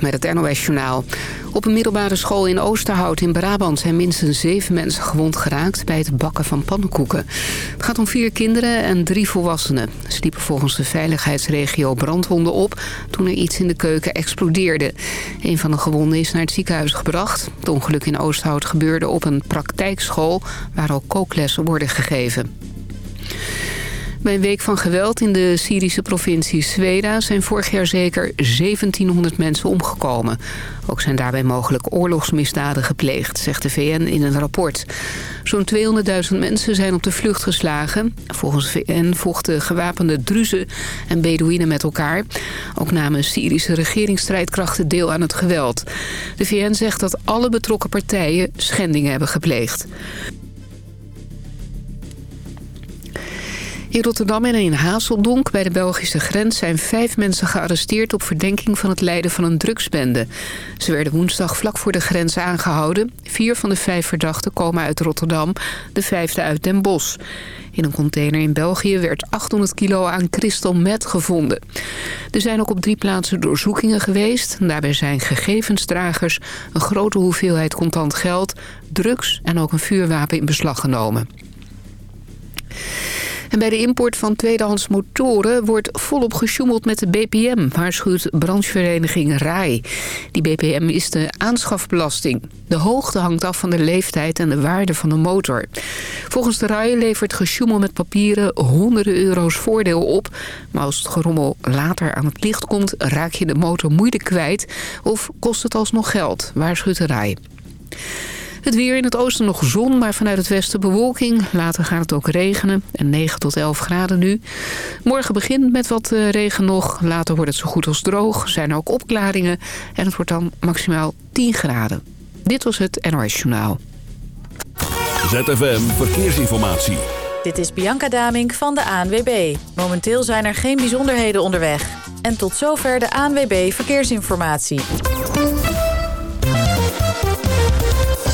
Met het NOS-journaal. Op een middelbare school in Oosterhout in Brabant... zijn minstens zeven mensen gewond geraakt bij het bakken van pannenkoeken. Het gaat om vier kinderen en drie volwassenen. Ze liepen volgens de veiligheidsregio brandwonden op... toen er iets in de keuken explodeerde. Een van de gewonden is naar het ziekenhuis gebracht. Het ongeluk in Oosterhout gebeurde op een praktijkschool... waar ook kooklessen worden gegeven. Bij een week van geweld in de Syrische provincie Sweda zijn vorig jaar zeker 1700 mensen omgekomen. Ook zijn daarbij mogelijk oorlogsmisdaden gepleegd, zegt de VN in een rapport. Zo'n 200.000 mensen zijn op de vlucht geslagen. Volgens de VN vochten gewapende Druzen en Bedouinen met elkaar. Ook namen Syrische regeringsstrijdkrachten deel aan het geweld. De VN zegt dat alle betrokken partijen schendingen hebben gepleegd. In Rotterdam en in Hazeldonk bij de Belgische grens zijn vijf mensen gearresteerd op verdenking van het leiden van een drugsbende. Ze werden woensdag vlak voor de grens aangehouden. Vier van de vijf verdachten komen uit Rotterdam, de vijfde uit Den Bosch. In een container in België werd 800 kilo aan crystal meth gevonden. Er zijn ook op drie plaatsen doorzoekingen geweest. Daarbij zijn gegevensdragers, een grote hoeveelheid contant geld, drugs en ook een vuurwapen in beslag genomen. Bij de import van tweedehands motoren wordt volop gesjoemeld met de BPM, waarschuwt branchevereniging RAI. Die BPM is de aanschafbelasting. De hoogte hangt af van de leeftijd en de waarde van de motor. Volgens de RAI levert gesjoemel met papieren honderden euro's voordeel op. Maar als het gerommel later aan het licht komt, raak je de motor moeilijk kwijt of kost het alsnog geld, waarschuwt de RAI. Het weer in het oosten nog zon, maar vanuit het westen bewolking. Later gaat het ook regenen. En 9 tot 11 graden nu. Morgen begint met wat eh, regen nog. Later wordt het zo goed als droog. Zijn er ook opklaringen. En het wordt dan maximaal 10 graden. Dit was het NOS Journaal. ZFM Verkeersinformatie. Dit is Bianca Damink van de ANWB. Momenteel zijn er geen bijzonderheden onderweg. En tot zover de ANWB Verkeersinformatie.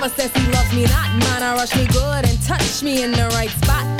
me. Says he loves me not. Mine, I rush me good and touch me in the right spot.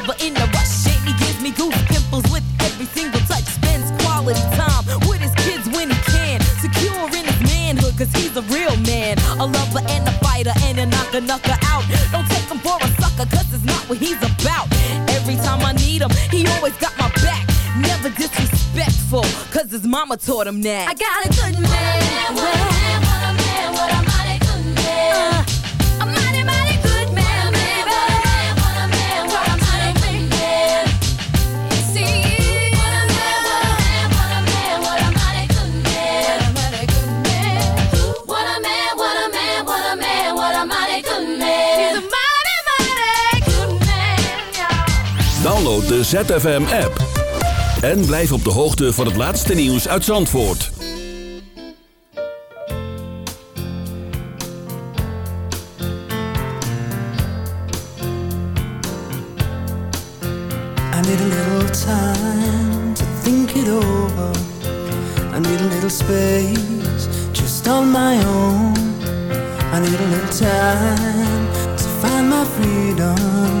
mama taught him that. I got a good man. Download de ZFM-app. En blijf op de hoogte van het laatste nieuws uit Zandvoort. I need a little time to think it over. I need a little space just on my own. I need a little time to find my freedom.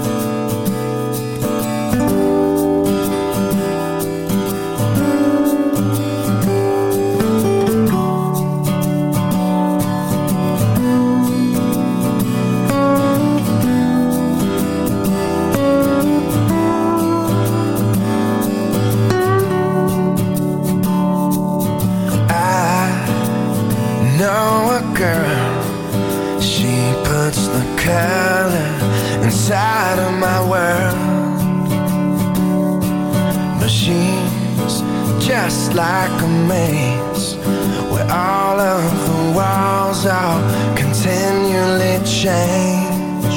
dressed like a maze Where all of the walls are continually change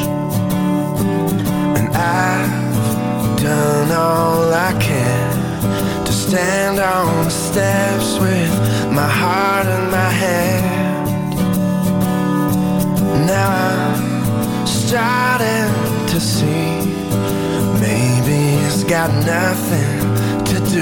And I've done all I can To stand on the steps with my heart in my hand. Now I'm starting to see Maybe it's got nothing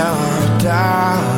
to your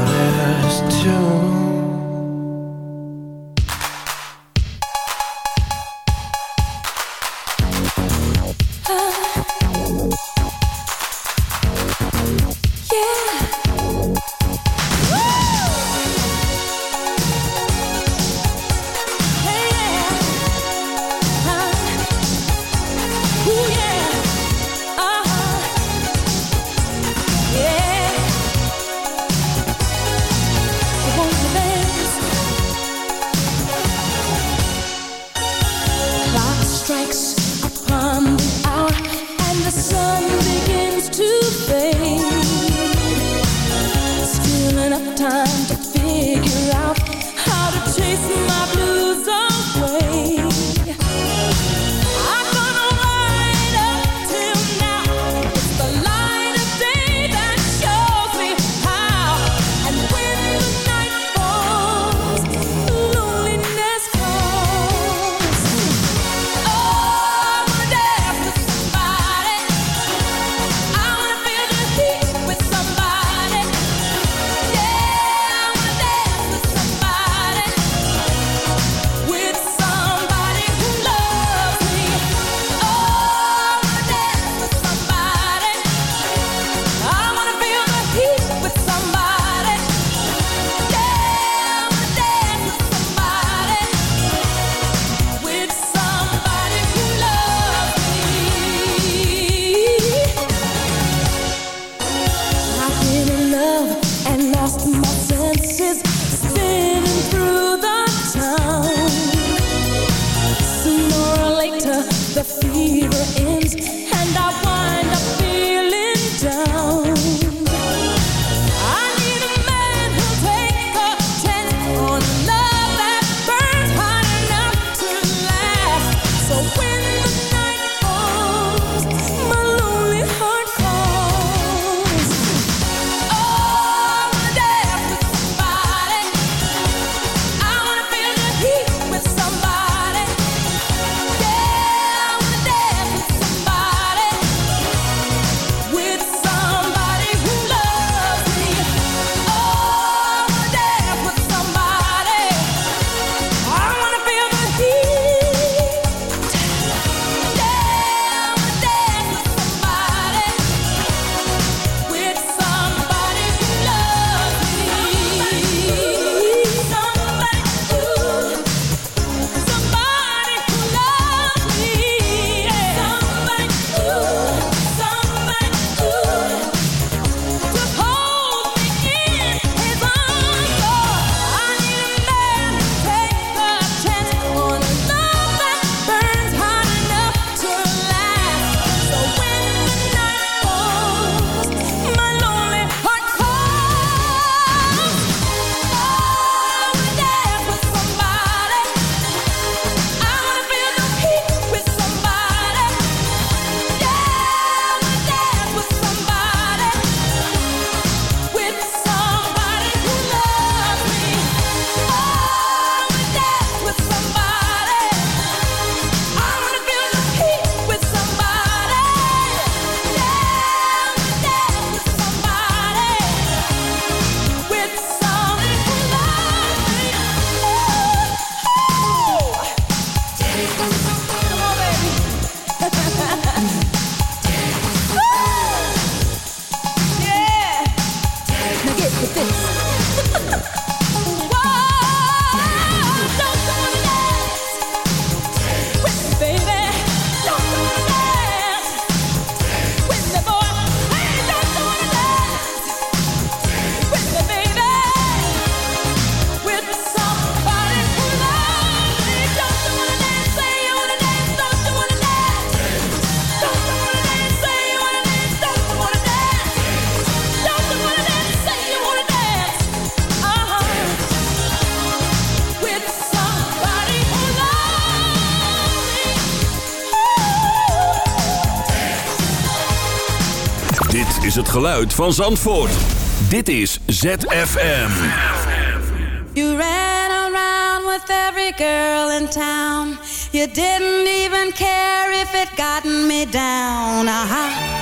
geluid van Zandvoort. Dit is ZFM. You ran around with every girl in town. You didn't even care if it gotten me down. Aha.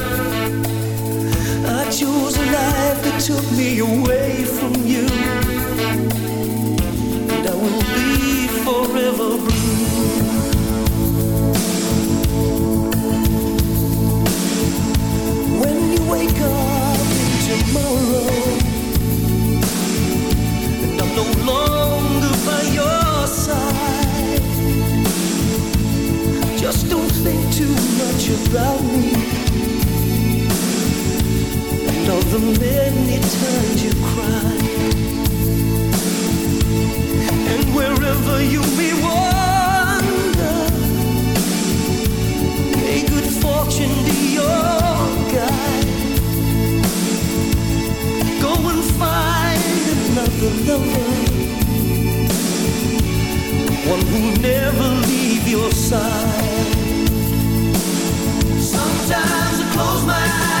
Away from you. And I will be forever blue. When you wake up in tomorrow, and I'm no longer by your side, just don't think too much about me the many times you cried. And wherever you may wander, may good fortune be your guide. Go and find another lover, one who never leave your side. Sometimes I close my eyes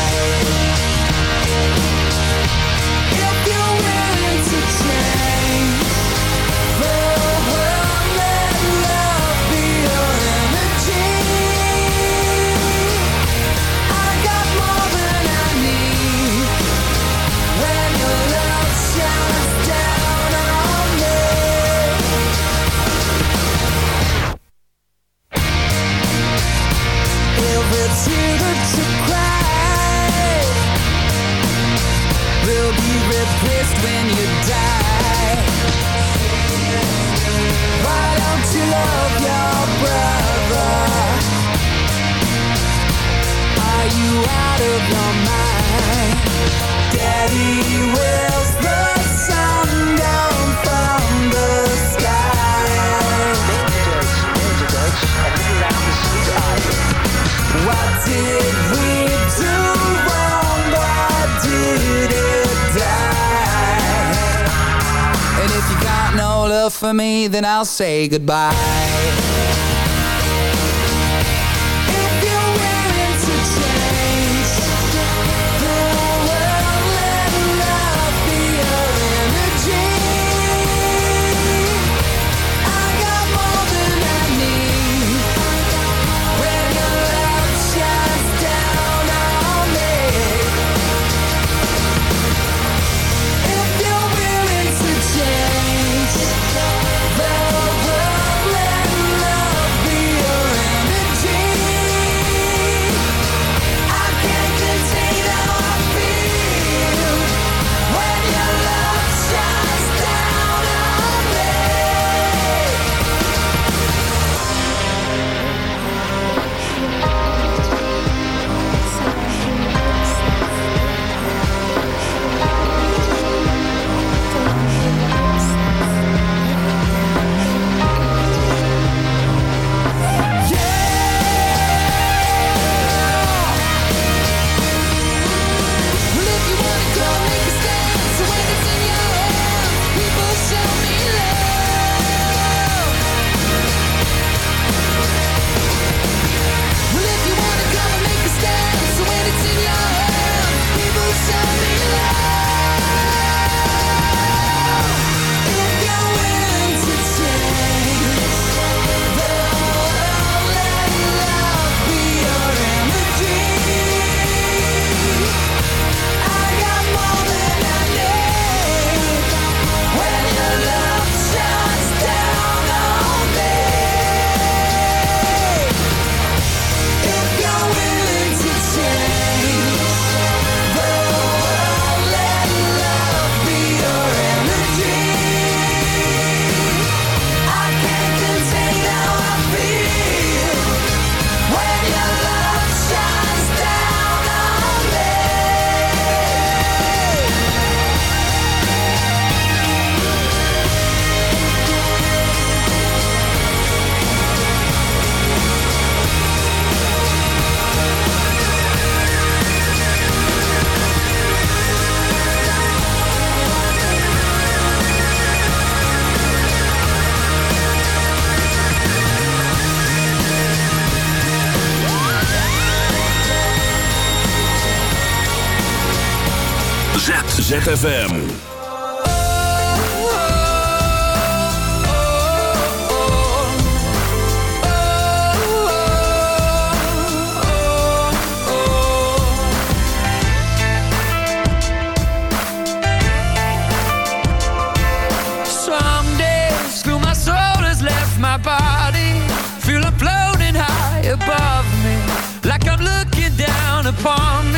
I'll say goodbye. Upon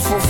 for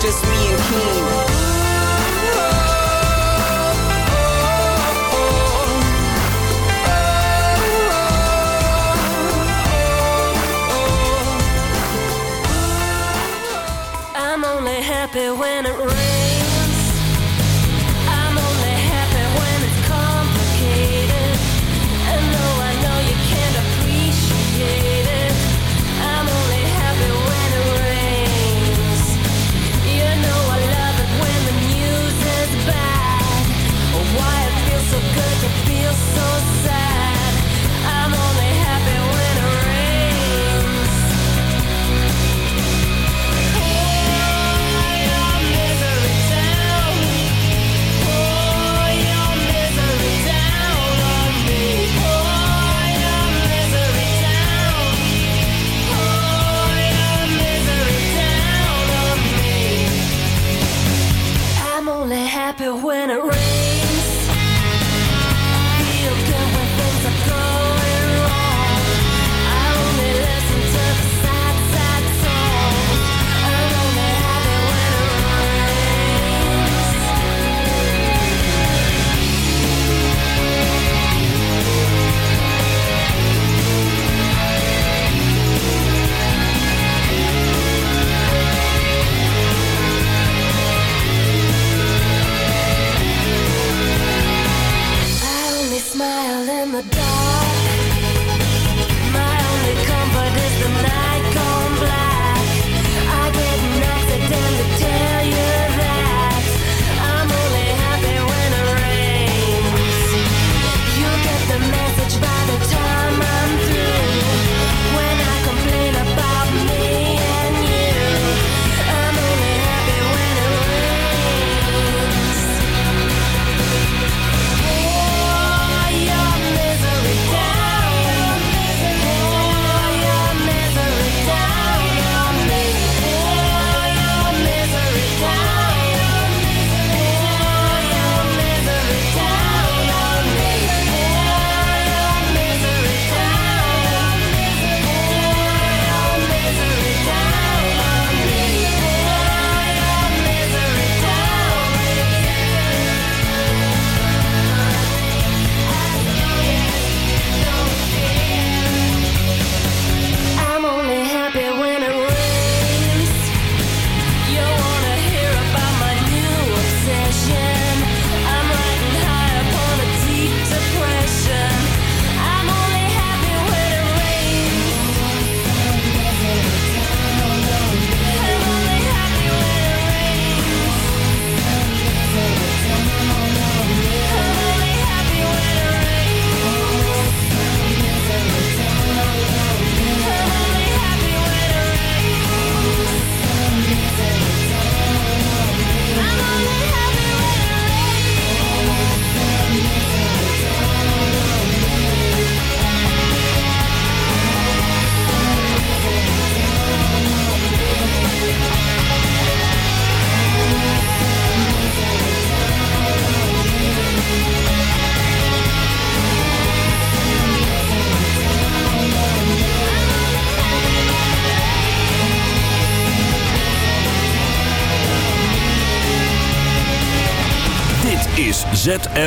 Just me and King. I'm only happy when it